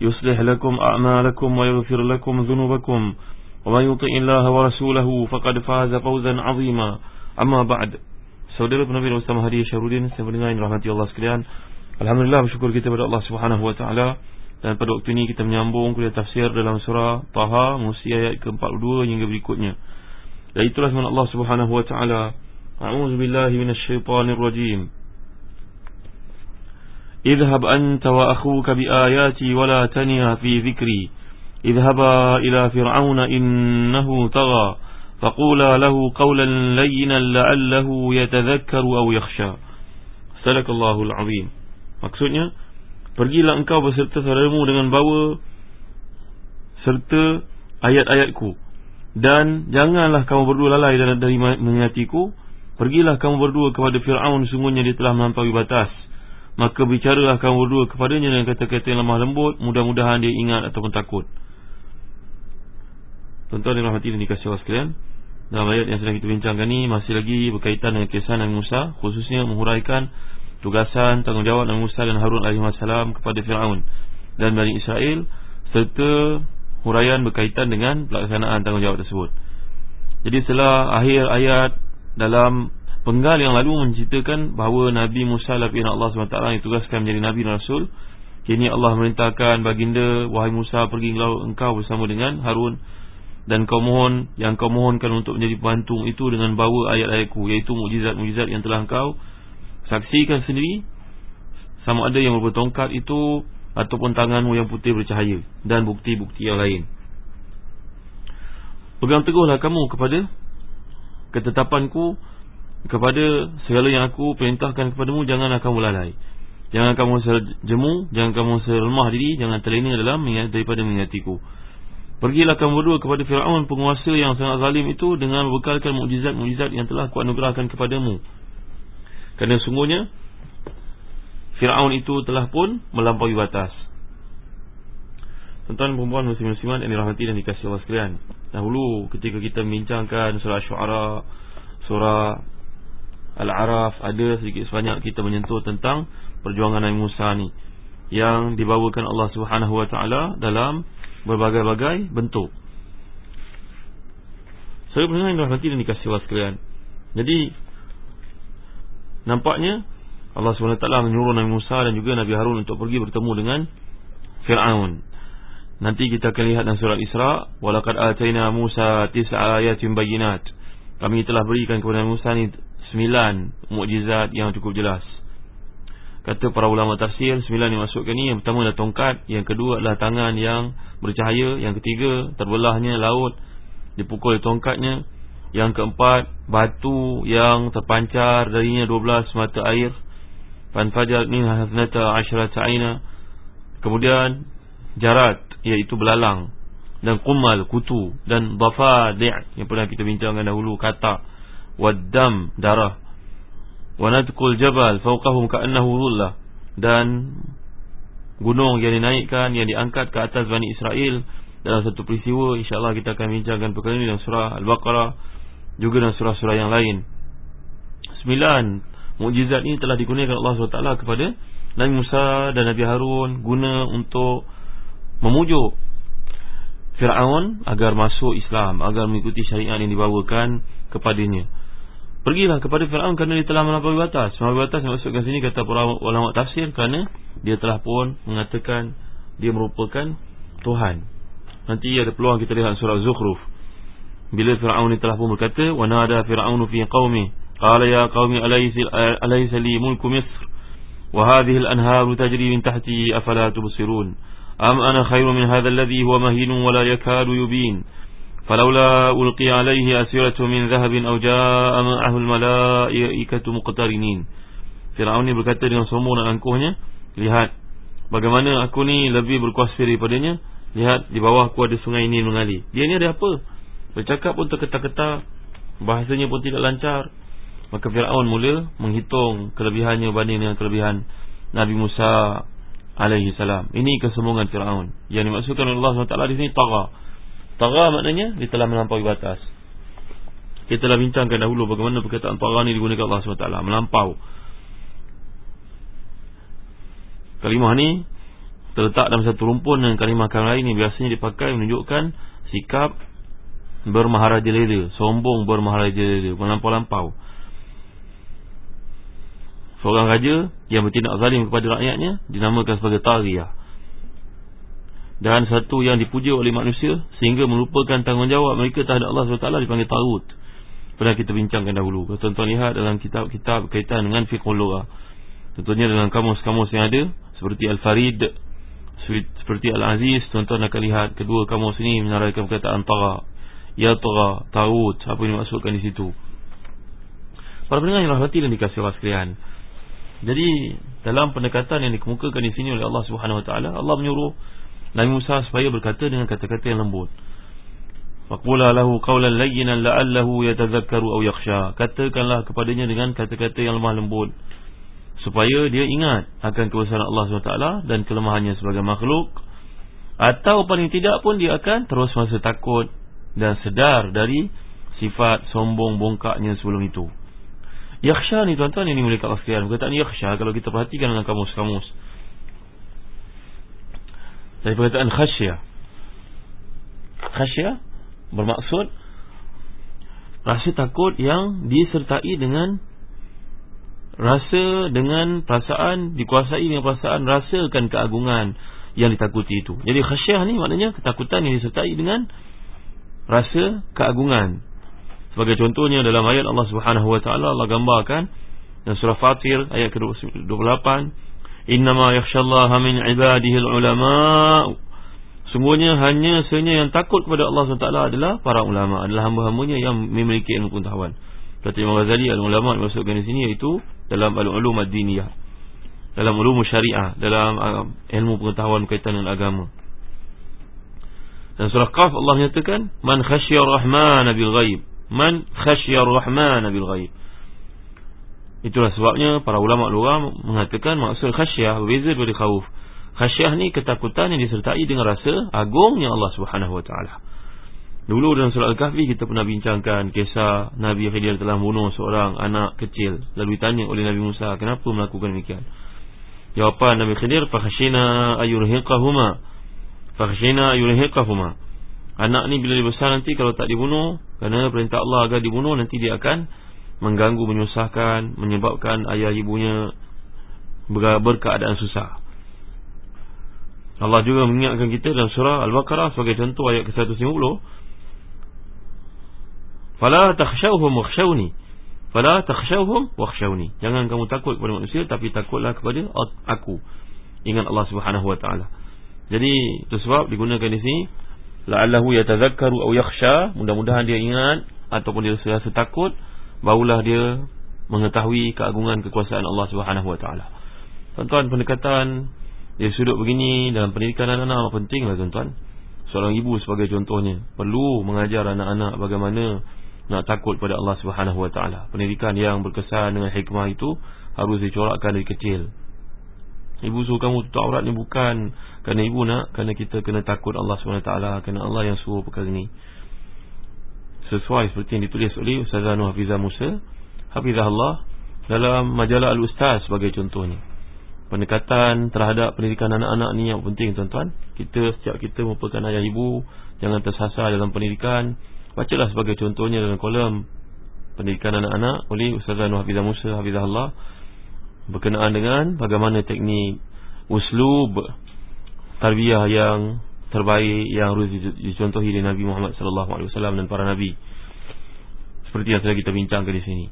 يصلح لكم أعمالكم ويغفر لكم ذنوبكم ومن يطع الله ورسوله فقد فاز فوزا عظيما أما بعد Saudara Nabi Ustaz Mahdi Syarudin Saya mendengar yang rahmati Allah sekalian Alhamdulillah bersyukur kita kepada Allah Subhanahu Wa Taala Dan pada waktu ini kita menyambung kuliah tafsir dalam surah Taha Musi ayat ke-42 hingga berikutnya Dan itulah semangat Allah Subhanahu Wa Taala A'udzu billahi minasyaitonir rajim اذهب أنت وأخوك بآياتي ولا تنيا في ذكري اذهبا إلى فرعون إنه طغى فقولا له قولا لينا لعله يتذكر أو يخشى سلك الله العظيم maksudnya pergilah engkau beserta saudaramu dengan bawa serta ayat-ayatku dan janganlah kamu berdua lalai dari mengingatiku pergilah kamu berdua kepada Fir'aun sungguhnya dia telah melampaui batas Maka bicaralah kamu berdua kepadanya dengan kata-kata yang lemah lembut Mudah-mudahan dia ingat ataupun takut. Tuan-tuan dan rahmati dan dikasih Allah sekalian. Dalam ayat yang sedang kita bincangkan ini Masih lagi berkaitan dengan kisah Nabi Musa Khususnya menghuraikan tugasan tanggungjawab Nabi Musa dan Harun AS kepada Fir'aun Dan Bani Israel Serta huraian berkaitan dengan pelaksanaan tanggungjawab tersebut. Jadi setelah akhir ayat dalam Penggal yang lalu menceritakan bahawa Nabi Musa lapihan Allah SWT yang tugaskan menjadi Nabi dan Rasul. Kini Allah merintahkan baginda Wahai Musa pergi laut engkau bersama dengan Harun Dan kau mohon yang kau mohonkan untuk menjadi pembantu itu dengan bawa ayat-ayatku Iaitu mujizat-mujizat yang telah engkau saksikan sendiri. Sama ada yang bertongkat itu Ataupun tanganmu yang putih bercahaya Dan bukti-bukti yang lain. Pegang teguhlah kamu kepada Ketetapanku kepada segala yang aku perintahkan kepadamu janganlah kamu lalai. Jangan kamu sejemu jangan kamu selemah diri jangan terlena dalam mengingat daripada mengingatiku pergilah kamu berdua kepada Firaun penguasa yang sangat zalim itu dengan berbekalkan mukjizat-mukjizat yang telah kuanugerahkan kepadamu. Kerana sungguhnya Firaun itu telah pun melampaui batas. Tuan-tuan perempuan muslim-musliman yang dirahmati dan dikasihi Allah sekalian. Dahulu ketika kita membincangkan surah syuara Surah Al-Araf ada sedikit sebanyak kita menyentuh tentang perjuangan Nabi Musa ni yang dibawakan Allah Subhanahu Wa Taala dalam berbagai-bagai bentuk. Saya pernah yang nanti dan dikasih was sekalian. Jadi nampaknya Allah Subhanahu Wa Taala menyuruh Nabi Musa dan juga Nabi Harun untuk pergi bertemu dengan Firaun. Nanti kita akan lihat dalam surah Isra, walaqad atayna Musa tis'a ayatin bayyinat. Kami telah berikan kepada Musa ni sembilan mukjizat yang cukup jelas. Kata para ulama tafsir, sembilan yang masukkan ni yang pertama adalah tongkat, yang kedua adalah tangan yang bercahaya, yang ketiga terbelahnya laut dipukul tongkatnya, yang keempat batu yang terpancar darinya dua belas mata air. Fan fajar min haznata asyrata aina. Kemudian jarat iaitu belalang dan kumal kutu dan dhafadi' yang pernah kita bincangkan dahulu kata waddam darah. wa nadqul jabal fawqahum ka'annahu dhullah dan gunung yang dinaikkan yang diangkat ke atas Bani Israel dalam satu peristiwa insyaallah kita akan bincangkan perkara ini dalam surah Al-Baqarah juga dalam surah-surah yang lain. Sembilan mukjizat ini telah digunakan Allah SWT kepada Nabi Musa dan Nabi Harun guna untuk memujuk Fir'aun agar masuk Islam agar mengikuti syariat yang dibawakan kepadanya Pergilah kepada Fir'aun kerana dia telah melampaui batas. Melampaui batas yang masukkan sini kata para ulama tafsir Kerana dia telah pun mengatakan Dia merupakan Tuhan. Nanti ada peluang kita lihat surah Zukhruf. Bila Fir'aun ini telah pun berkata wa nada Fir'aun fi qaumi qala ya qaumi alaysa li mulku misr? Wa hadhihi al-anharu tajri min tahti afala tubsirun? Am ana khairu min hadha alladhi huwa mahin wa la yakadu yubin falawla ulqi alayhi asiratu min dhahabin aw jaa ma'ahu al-malaikatu muqtarinin Fir'aun ini berkata dengan sombong dan angkuhnya lihat bagaimana aku ni lebih berkuasa daripadanya? Lihat di bawah aku ada sungai ini mengalir. Dia ni ada apa? Bercakap pun terketar-ketar. Bahasanya pun tidak lancar. Maka Fir'aun mula menghitung kelebihannya banding dengan kelebihan Nabi Musa alaihi salam. Ini kesombongan Fir'aun. Yang dimaksudkan Allah SWT di sini Tara Tara maknanya dia telah melampaui batas. Kita telah bincangkan dahulu bagaimana perkataan Tara ini digunakan Allah SWT. Melampau. Kalimah ni terletak dalam satu rumpun dengan kalimah kalimah lain ni biasanya dipakai menunjukkan sikap bermaharaja leda sombong bermaharaja leda melampau-lampau. Seorang raja yang bertindak zalim kepada rakyatnya dinamakan sebagai tariyah dan satu yang dipuja oleh manusia sehingga melupakan tanggungjawab mereka terhadap Allah SWT dipanggil tarut. Pernah kita bincangkan dahulu. Kalau tuan-tuan lihat dalam kitab-kitab berkaitan dengan fiqhul lugah tentunya dalam kamus-kamus yang ada seperti Al-Farid seperti Al-Aziz tuan-tuan akan lihat kedua kamus ini menaraikan perkataan tara. Ya Tara, Taut Apa yang dimaksudkan di situ. Para pendengar yang rahmati dan dikasih Allah sekalian. Jadi Dalam pendekatan yang dikemukakan di sini oleh Allah Subhanahu Wa Taala, Allah menyuruh Nabi Musa supaya berkata dengan kata-kata yang lembut Faqula lahu qawlan layyinan la'allahu yatazakkaru aw yakhsha Katakanlah kepadanya dengan kata-kata yang lemah lembut Supaya dia ingat akan kebesaran Allah SWT Dan kelemahannya sebagai makhluk Atau paling tidak pun dia akan terus masa takut dan sedar dari sifat sombong bongkaknya sebelum itu. Yakhsha ni tuan-tuan ini mulai Allah sekalian. Perkataan yakhsha kalau kita perhatikan dalam kamus-kamus. Dari perkataan khasya. Khasya bermaksud rasa takut yang disertai dengan rasa dengan perasaan dikuasai dengan perasaan rasakan keagungan yang ditakuti itu. Jadi khasyah ni maknanya ketakutan yang disertai dengan rasa keagungan. Sebagai contohnya dalam ayat Allah taala Allah gambarkan dalam surah Fatir ayat ke-28, "Innama yakhshallaha min ibadihi al-ulama." Sungguhnya hanya senya yang takut kepada Allah SWT adalah para ulama, adalah hamba-hambanya yang memiliki ilmu pengetahuan. Kata Imam Ghazali, al-ulama dimaksudkan di sini iaitu dalam al-ulum ad-diniyah. Dalam ulum syariah, dalam uh, ilmu pengetahuan berkaitan dengan agama. Dan surah Qaf Allah menyatakan man khasyar rahman bil ghaib. Man khasyar rahman bil ghaib. Itulah sebabnya para ulama luar mengatakan maksud khasyah berbeza daripada khauf. Khasyah ni ketakutan yang disertai dengan rasa agungnya Allah Subhanahu wa. Dulu dalam surah Al-Kahfi kita pernah bincangkan kisah Nabi Khidir telah membunuh seorang anak kecil lalu ditanya oleh Nabi Musa kenapa melakukan demikian. Jawapan Nabi Khidir fa khashina ayurhiqahuma Fakhshina yulhiqahuma. Anak ni bila dia besar nanti kalau tak dibunuh kerana perintah Allah agar dibunuh nanti dia akan mengganggu menyusahkan menyebabkan ayah ibunya berkeadaan susah. Allah juga mengingatkan kita dalam surah Al-Baqarah sebagai contoh ayat ke-150. Fala takhshawhum wakhshawni. Fala takhshawhum wakhshawni. Jangan kamu takut kepada manusia tapi takutlah kepada aku. Ingat Allah Subhanahu wa taala. Jadi itu sebab digunakan di sini la'allahu yatadhakkaru aw yakhsha, mudah-mudahan dia ingat ataupun dia rasa takut barulah dia mengetahui keagungan kekuasaan Allah Subhanahu wa taala. Tuan-tuan pendekatan dari sudut begini dalam pendidikan anak-anak pentinglah tuan-tuan. Seorang ibu sebagai contohnya perlu mengajar anak-anak bagaimana nak takut pada Allah Subhanahu wa taala. Pendidikan yang berkesan dengan hikmah itu harus dicorakkan dari kecil. Ibu suruh kamu tutup aurat ni bukan kerana ibu nak Kerana kita kena takut Allah SWT Kerana Allah yang suruh perkara ni Sesuai seperti yang ditulis oleh Ustazah Nuh Hafizah Musa Hafizah Allah Dalam majalah Al-Ustaz sebagai contohnya. Pendekatan terhadap pendidikan anak-anak ni yang penting tuan-tuan. Kita setiap kita merupakan ayah ibu Jangan tersasar dalam pendidikan. Bacalah sebagai contohnya dalam kolom Pendidikan anak-anak oleh Ustazah Nuh Hafizah Musa Hafizah Allah. Berkenaan dengan bagaimana teknik uslub tarbiyah yang terbaik yang harus dicontohi oleh Nabi Muhammad sallallahu alaihi wasallam dan para nabi. Seperti yang sudah kita bincangkan di sini.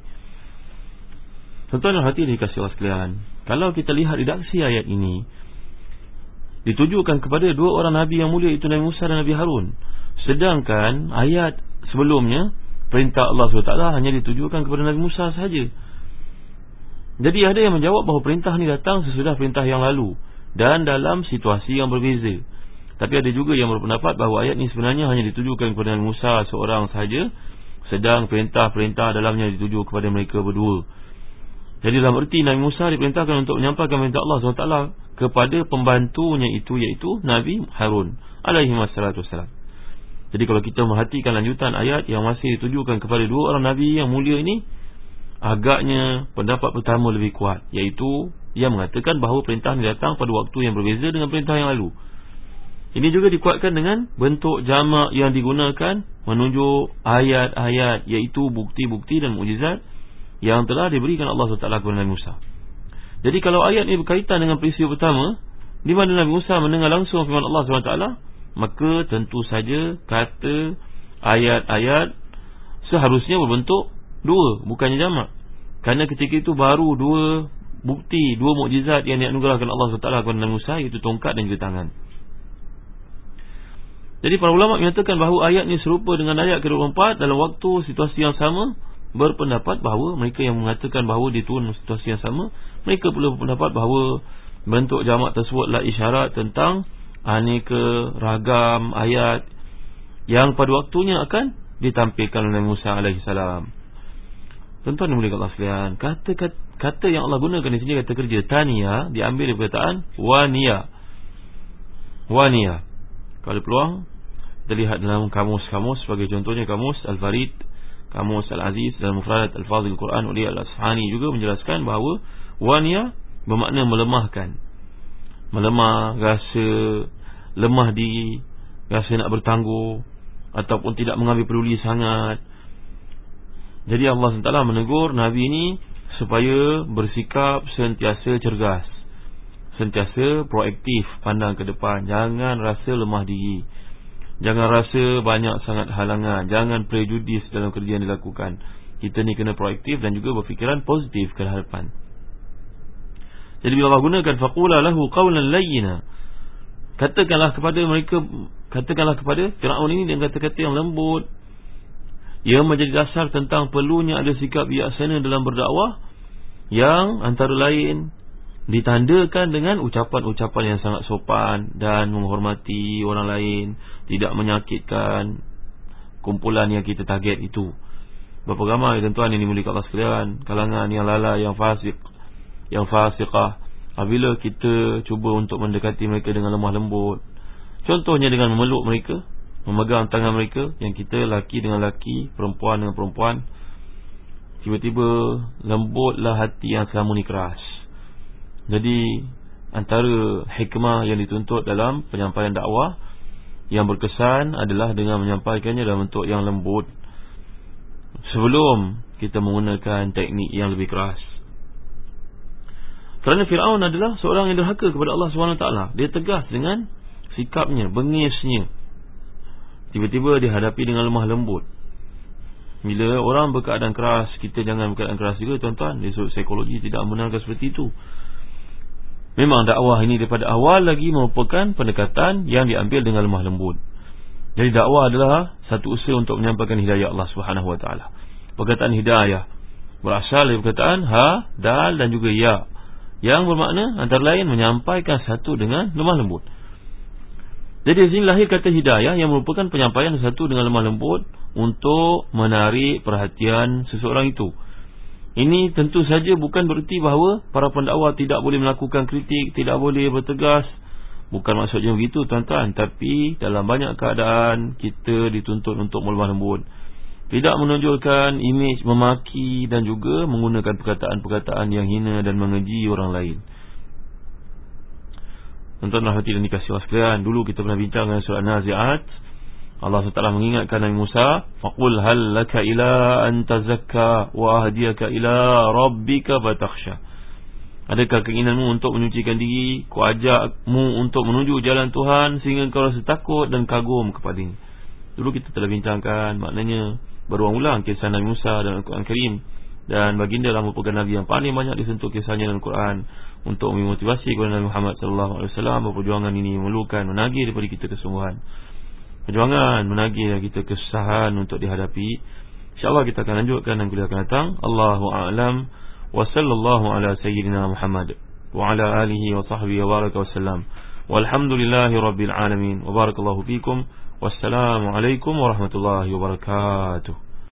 Tuan-tuan dan hadirin dikasihi Allah sekalian, kalau kita lihat redaksi ayat ini ditujukan kepada dua orang nabi yang mulia itu Nabi Musa dan Nabi Harun. Sedangkan ayat sebelumnya perintah Allah SWT hanya ditujukan kepada Nabi Musa sahaja. Jadi ada yang menjawab bahawa perintah ini datang sesudah perintah yang lalu dan dalam situasi yang berbeza. Tapi ada juga yang berpendapat bahawa ayat ini sebenarnya hanya ditujukan kepada Musa seorang sahaja sedang perintah-perintah dalamnya dituju kepada mereka berdua. Jadi dalam erti Nabi Musa diperintahkan untuk menyampaikan perintah Allah SWT kepada pembantunya itu iaitu Nabi Harun wassalam. Jadi kalau kita merhatikan lanjutan ayat yang masih ditujukan kepada dua orang Nabi yang mulia ini agaknya pendapat pertama lebih kuat iaitu ia mengatakan bahawa perintah ini datang pada waktu yang berbeza dengan perintah yang lalu. Ini juga dikuatkan dengan bentuk jamak yang digunakan menunjuk ayat-ayat iaitu bukti-bukti dan mukjizat yang telah diberikan Allah SWT kepada Nabi Musa. Jadi kalau ayat ini berkaitan dengan peristiwa pertama, di mana Nabi Musa mendengar langsung firman Allah SWT, maka tentu saja kata ayat-ayat seharusnya berbentuk dua, bukannya jamak. Kerana ketika itu baru dua bukti, dua mukjizat yang dianugerahkan Allah SWT kepada Nabi Musa, iaitu tongkat dan juga tangan. Jadi para ulama menyatakan bahawa ayat ini serupa dengan ayat ke-24 dalam waktu situasi yang sama berpendapat bahawa mereka yang mengatakan bahawa diturun situasi yang sama mereka pula berpendapat bahawa bentuk jamak tersebutlah isyarat tentang aneka ragam ayat yang pada waktunya akan ditampilkan oleh Musa alaihissalam. Tuan-tuan dan mulia sekalian, kata, kata kata yang Allah gunakan di sini kata kerja tania diambil dari perkataan wania. Wania. Kalau peluang kita lihat dalam kamus-kamus sebagai contohnya kamus Al-Farid Kamus Al-Aziz dan Mufradat Al-Fadhil Quran oleh Al-Asfani juga menjelaskan bahawa Wanya bermakna melemahkan. Melemah, rasa lemah diri Rasa nak bertangguh Ataupun tidak mengambil peduli sangat. Jadi Allah SWT menegur Nabi ini Supaya bersikap sentiasa cergas Sentiasa proaktif Pandang ke depan. Jangan rasa lemah diri Jangan rasa banyak sangat halangan. Jangan prejudis dalam kerja yang dilakukan. Kita ni kena proaktif dan juga berfikiran positif ke hadapan. Jadi bila Allah gunakan Faqula lahu qawlan layyina. Katakanlah kepada mereka Katakanlah kepada Fir'aun ini dengan kata-kata yang lembut. Ia menjadi dasar tentang perlunya ada sikap bijaksana dalam berdakwah Yang antara lain ditandakan dengan ucapan-ucapan yang sangat sopan dan menghormati orang lain, tidak menyakitkan kumpulan yang kita target itu. Berapa ramai tuan-tuan ini mulia Allah sekalian, kalangan yang lala, yang fasik, yang fasiqah. Apabila kita cuba untuk mendekati mereka dengan lemah lembut, contohnya dengan memeluk mereka, memegang tangan mereka, yang kita laki dengan laki, perempuan dengan perempuan, tiba-tiba lembutlah hati yang selama ni keras. Jadi antara hikmah yang dituntut dalam penyampaian dakwah yang berkesan adalah dengan menyampaikannya dalam bentuk yang lembut. Sebelum kita menggunakan teknik yang lebih keras. Kerana Firaun adalah seorang yang derhaka kepada Allah SWT Dia tegas dengan sikapnya, bengisnya. Tiba-tiba dihadapi dengan lemah lembut. Bila orang berkeadaan keras Kita jangan berkeadaan keras juga tuan-tuan. Di psikologi tidak menangkan seperti itu Memang dakwah ini daripada awal lagi merupakan pendekatan yang diambil dengan lemah lembut. Jadi dakwah adalah satu usaha untuk menyampaikan hidayah Allah Subhanahu Wa Taala. Perkataan hidayah berasal dari perkataan ha, dal dan juga ya. Yang bermakna antara lain menyampaikan satu dengan lemah lembut. Jadi di sini lahir kata hidayah yang merupakan penyampaian satu dengan lemah lembut untuk menarik perhatian seseorang itu. Ini tentu saja bukan bererti bahawa para pendakwa tidak boleh melakukan kritik, tidak boleh bertegas. Bukan maksudnya begitu tuan-tuan, tapi dalam banyak keadaan kita dituntut untuk melemah lembut. Tidak menunjukkan imej memaki dan juga menggunakan perkataan-perkataan yang hina dan mengeji orang lain. Tuan-tuan hati dan dikasih waskalian, dulu kita pernah bincang dengan surah Nazi'at. Allah SWT mengingatkan Nabi Musa Faqul hal laka ila anta zakka Wa ahdiyaka ila rabbika batakhsha Adakah keinginanmu untuk menyucikan diri? Ku ajakmu untuk menuju jalan Tuhan Sehingga kau rasa takut dan kagum kepadanya. Dulu kita telah bincangkan Maknanya berulang-ulang kisah Nabi Musa dan Al-Quran Karim. Dan baginda lah merupakan Nabi yang paling banyak disentuh kisahnya dalam Al-Quran Untuk memotivasi kepada Nabi Muhammad SAW Perjuangan ini memerlukan menagih daripada kita kesungguhan Perjuangan menagih kita kesusahan untuk dihadapi. InsyaAllah kita akan lanjutkan dan kuliah akan datang. Allahu'alam wa sallallahu ala sayyidina Muhammad. Wa ala alihi wa sahbihi wa baraka wa sallam. Walhamdulillahi rabbil alamin. Wa barakallahu fikum. Wassalamu alaikum warahmatullahi wabarakatuh